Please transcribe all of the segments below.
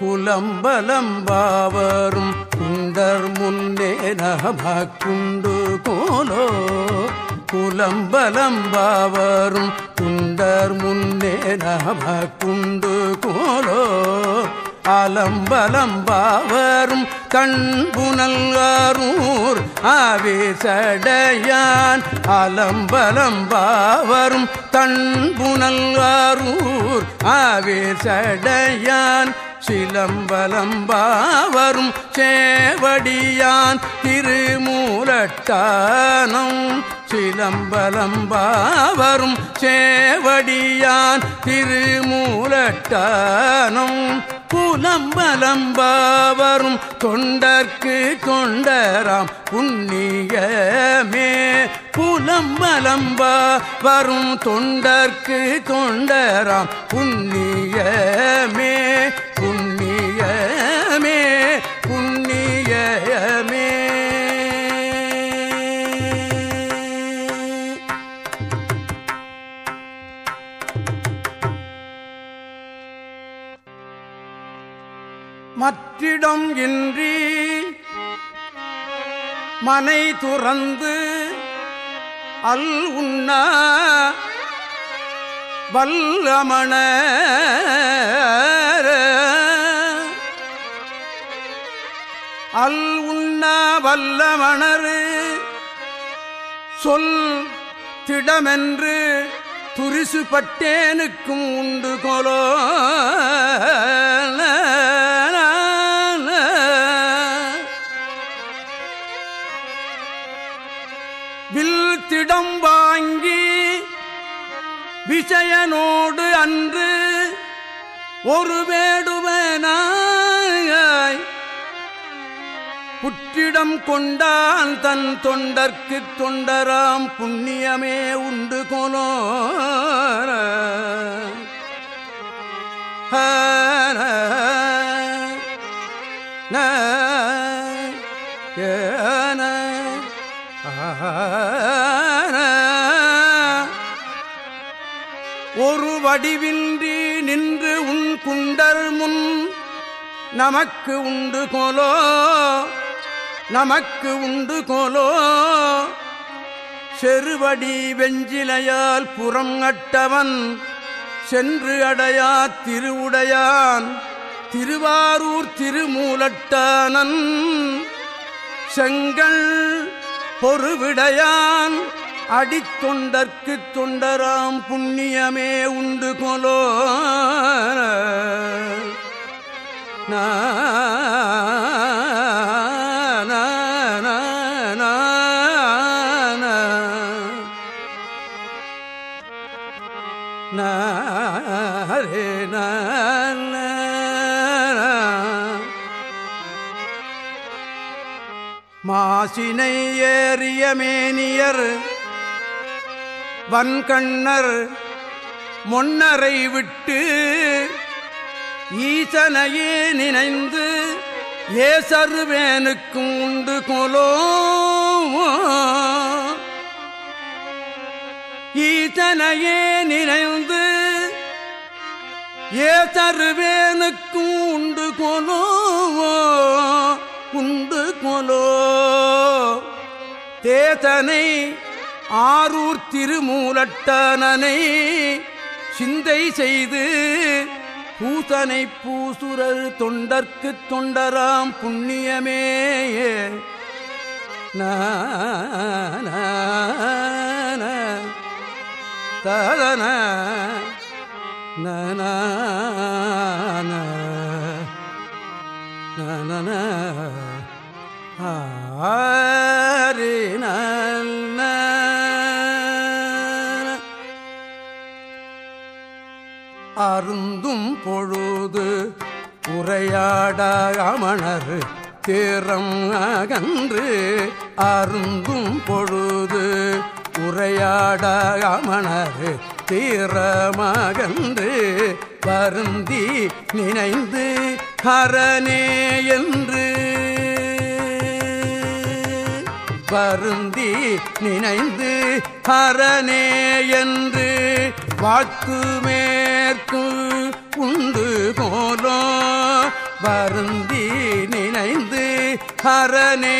குலம்பலம்பாவரும் Gunder முன்னே நமக்குண்டு கோலோ. குலம்பலம்பாவரும் Gunder முன்னே நமக்குண்டு கோலோ. அலம்பலம்பாவரும் கண்புனல்காரூர் ஆவேசடையான். அலம்பலம்பாவரும் தன்புனல்காரூர் ஆவேசடையான். சிலம்பலம்பாவரும் சேவடியான். திருமூலட்டானம் சிலம்பலம்பாவரும் சேவடியான். திருமூலட்டானம் புலம்பலம்பாவரும் தொண்டர்க்கு தொண்டராம் புண்ணியமே. புலம்பலம்பா வரும் தொண்டர்க்கு தொண்டராம் புண்ணியமே. மனை துறந்து அல் உண்ண வல்லமண அல் உண்ணா வல்லமணரு சொல் திடமென்று துரிசு பட்டேனுக்கும் உண்டு கொலோ விஷயனோடு அன்று ஒரு வேடுவனாய் புற்றிடம் கொண்டான் தன் தொண்டர்க்கு தொண்டராம் புண்ணியமே உண்டு கொலோ ஹ வடிவின்றி நின்று உன் குண்டர் முன் நமக்கு உண்டு கோலோ நமக்கு உண்டு கோலோ. செருவடி வெஞ்சிலையால் புறம் அட்டவன் சென்று அடையா திருவுடையான் திருவாரூர் திருமூலட்டானன். செங்கல் பொறுவிடையான் அடித்தொண்டற்கு தொண்டராம் புண்ணியமே உண்டு கொலோ. நரே ந. மாசினை ஏறிய மேனியர் வன்கண்ணர் மொன்னரை விட்டு ஈசனையே நினைந்து ஏசருவேனுக்கும் உண்டு கொலோ. ஈசனையே நினைந்து ஏசருவேனுக்கும் உண்டு கொலோ. உண்டு கொலோ. தேதனை ஆரூர் திருமூலட்டனனை சிந்தை செய்து பூசனை பூசுரர் தொண்டற்கு தொண்டராம் புண்ணியமே. நான ததன நன நன ஆரி அருந்தும் பொழுது உரையாட அமணர் தேரம் அகன்று அருந்தும் பொழுது உரையாட அமணர் தீரமகன்று வருந்தி நினைந்து ஹரனே என்று. வருந்தி நினைந்து ஹரனே என்று. வாக்கு மேற்கும் உண்டு போலோ வருந்தி நினைந்து ஹரணே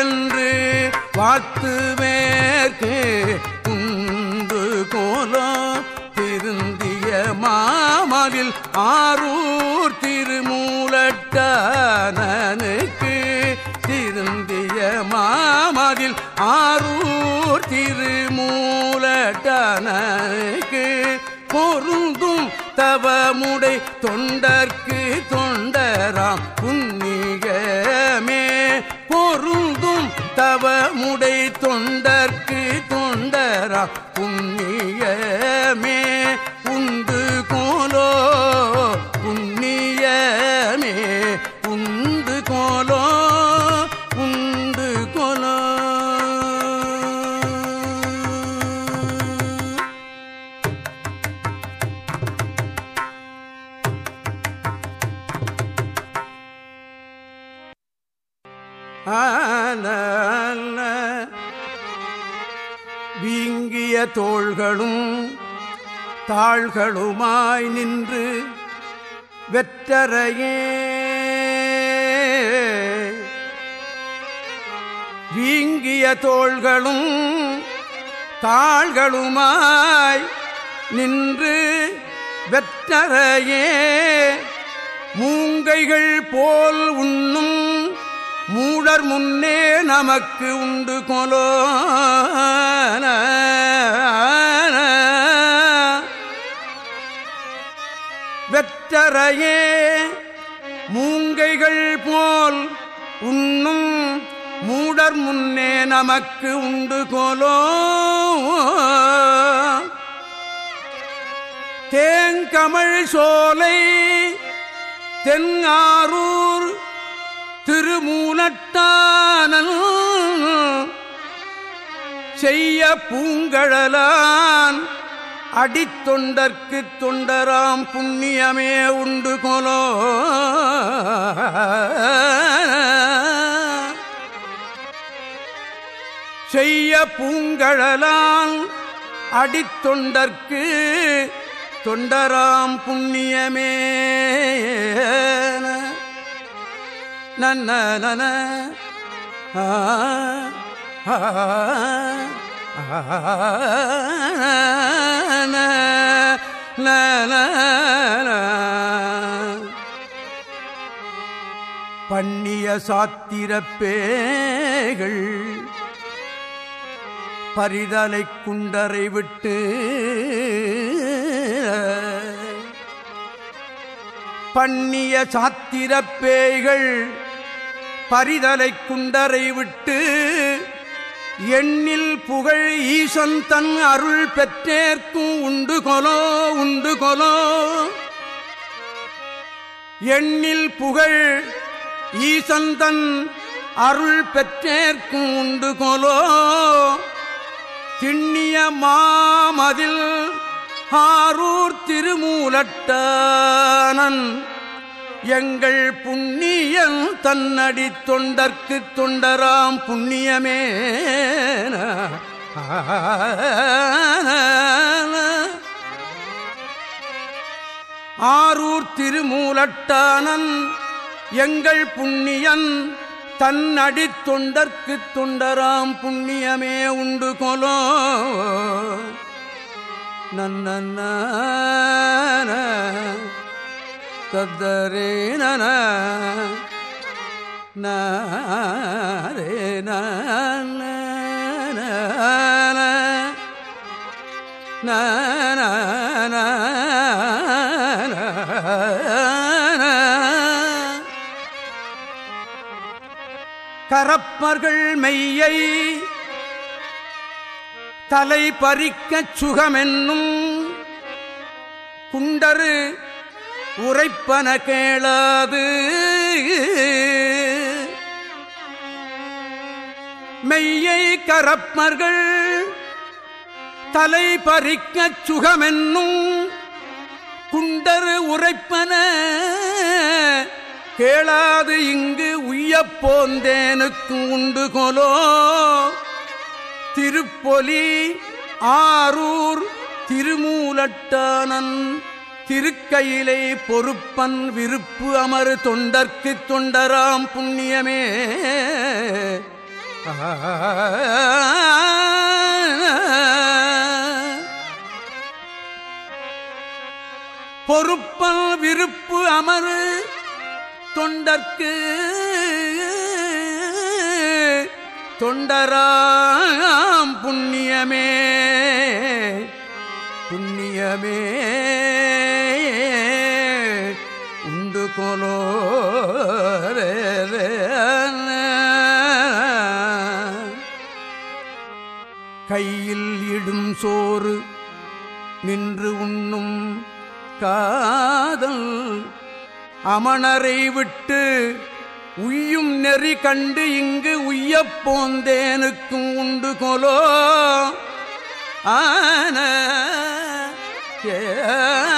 என்று வாத்து மேற்கு உண்டு போலோ திருந்திய மாமதில் ஆரூர் திருமூலட்டானனுக்கு திருந்திய மாமதில் ஆரூர் திருமூலட்டனக்கு பொருந்தும் தவமுடை தொண்டர்க்கு தொண்டராம் புண்ணி வீங்கிய தோள்களும் தாள்களுமாய் நின்று வெற்றரையே வீங்கிய தோள்களும் தாள்களுமாய் நின்று வெற்றரையே மூங்கைகள் போல் உண்ணும் சூழர் முன்னே நமக்கு உண்டு கொலோ. வெற்றரையே மூங்கைகள் போல் உண்ணும் மூடர் முன்னே நமக்கு உண்டு கொலோ. தேங்கமழ் சோலை தென்னாரூர் திருமூலட்டானன் செய்ய பூங்கழலான் அடித்தொண்டற்கு தொண்டராம் புண்ணியமே உண்டு கொலோ. செய்ய பூங்கழலான் அடித்தொண்டற்கு தொண்டராம் புண்ணியமே. நன்ன நன ah, ah, ah, பண்ணிய சாத்திரப்பேகள் பரிதலை குண்டரை விட்டு பண்ணிய சாத்திரப்பேய்கள் பரிதலை குண்டரை விட்டு எண்ணில் புகழ் ஈசன் தன் அருள் பெற்றேற்கும் உண்டு கொலோ உண்டு கொலோ. எண்ணில் புகழ் ஈசன் தன் அருள் பெற்றேற்கும் உண்டு கொலோ. திண்ணிய மாமதில் ஆரூர் திருமூலட்டானன் எங்கள் புண்ணியம் தன்னடி தொண்டற்கு தொண்டராம் புண்ணியமே. ஆரூர் திருமூலட்டானன் எங்கள் புண்ணியன் தன்னடி தொண்டற்கு தொண்டராம் புண்ணியமே உண்டு கொலோ. நன்ன தத்தரே நன கரப்பர்கள் மெய்யை தலை பறிக்கச் சுகமென்னும் குண்டரு உரைப்பன கேளாது. மெய்யை கரப்பர்கள் தலை பறிக்கச் சுகமென்னும் குண்டரு உரைப்பன கேளாது இங்கு உய்யப் போந்தேனுக்கு உண்டு கொலோ. திருப்பொலி ஆரூர் திருமூலட்டானன் கையிலே பொறுப்பன் விருப்பு அமரு தொண்டர்க்கு தொண்டராம் புண்ணியமே. பொறுப்பன் விருப்பு அமரு தொண்டர்க்கு தொண்டராம் புண்ணியமே. புண்ணியமே. கொலோ கையில் இடும் சோறு நின்று உண்ணும் காதல். அமணரை விட்டு உய்யும் நெறி கண்டு இங்கு உய்யப் போந்தேனுக்கும் உண்டு கொலோ. ஆன ஏன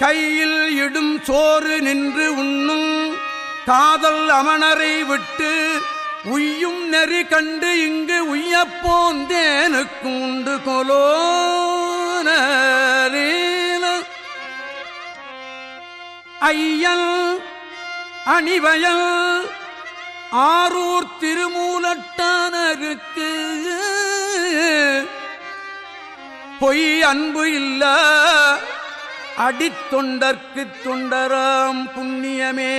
கையில் இடும் சோறு நின்று உண்ணும் காதல் அமணரை விட்டு உய்யும் நெறி கண்டு இங்கு உய்யப்போந்தேனுக்கு உண்டு கொலோ நரீன. ஐயன் அணிவயல் ஆரூர் திருமூலட்டானருக்கு பொய் அன்பு இல்லை அடித்தொண்டற்கு தொண்டராம் புண்ணியமே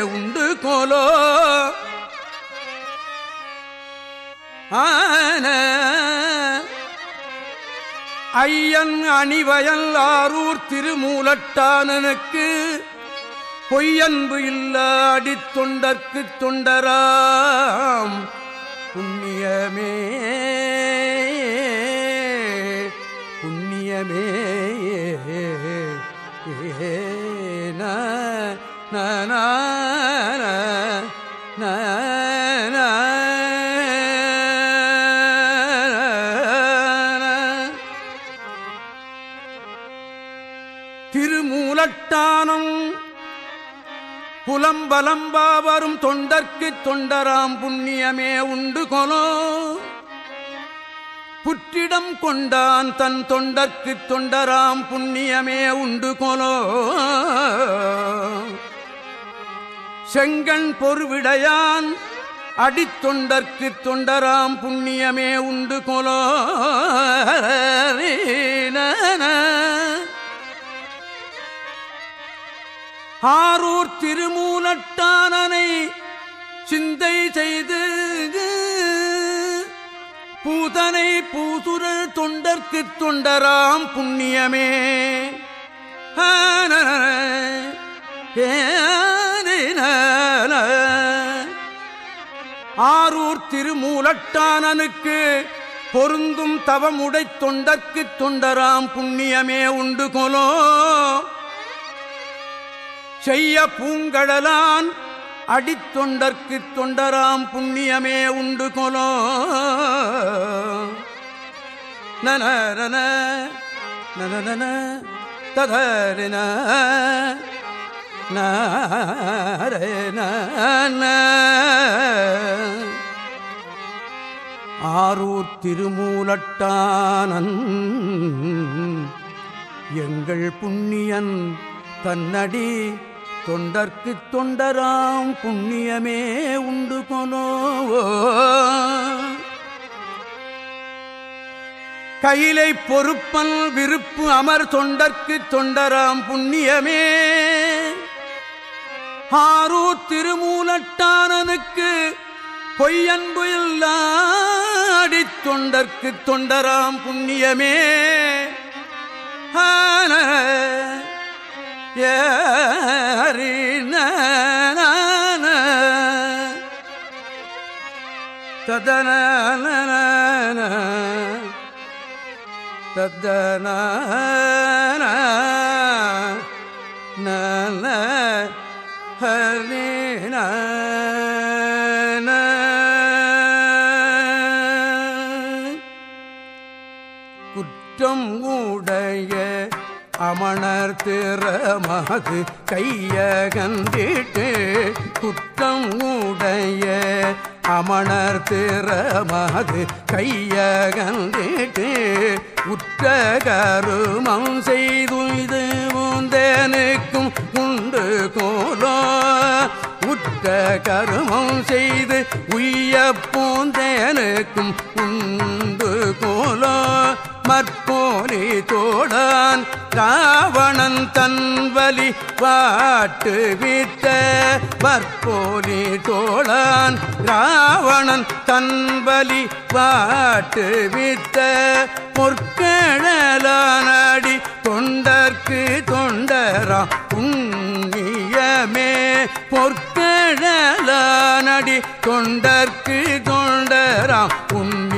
உண்டு கோலோ. ஆன ஐயன் அணிவயல் ஆரூர் திருமூலட்டானனுக்கு பொய்யன்பு இல்ல அடித்தொண்டர்க்கு தொண்டராம் புண்ணியமே புண்ணியமே. திருமூலட்டானம் புலம்பலம்பா வரும் தொண்டர்க்கு தொண்டராம் புண்ணியமே உண்டு கொலோ. புற்றிடம் கொண்டான் தன் தொண்டர்க்கு தொண்டராம் புண்ணியமே உண்டு கொலோ. செங்கண் பொறுவிடையான் அடித்தொண்டற்கு தொண்டராம் புண்ணியமே உண்டு கொலோ. ஆரூர் திருமூலட்டானனை சிந்தை செய்து பூதனை பூசுர தொண்டற்கு தொண்டராம் புண்ணியமே. ஏ ஆரூர் திருமூலட்டானனுக்கு பொருந்தும் தவமுடை தொண்டற்கு தொண்டராம் புண்ணியமே உண்டு கொலோ. செய்ய பூங்கடலான் அடித்தொண்டற்கு தொண்டராம் புண்ணியமே உண்டு கொலோ. நனரன நன ததரின ஆரூர் திருமூலட்டானன் எங்கள் புண்ணியன் தன்னடி தொண்டர்க்கு தொண்டராம் புண்ணியமே உண்டு கொலோ கையிலை பொறுப்பல் விருப்பு அமர் தொண்டர்க்கு தொண்டராம் புண்ணியமே. ஆரூர் திருமூலட்டானனுக்கு பொய்யன்பு இல்லாடி தொண்டற்கு தொண்டராம் புண்ணியமே. ஆன ததன ததன குற்றம் உடைய அமணர் திறமது கையகந்திட்டு குற்றம் உடைய அமணர் திறமது கையகந்திட்டு உற்ற கருமம் செய்து இது முந்தனுக்கும் உண்டு கோலோ. உற்ற கருமம் செய்து உய்ய பூந்தேனுக்கும் உண்டு மற்போலி தோழான் ராவணன் தன்வலி பாட்டு வித்த மற்போலி தோழான் ராவணன் தன்வலி பாட்டு வித்த பொற்கழலானடி தொண்டர்க்கு தொண்டரா உண்ணியமே பொற்கடலானடி தொண்டர்க்கு தொண்டரா புண்ணிய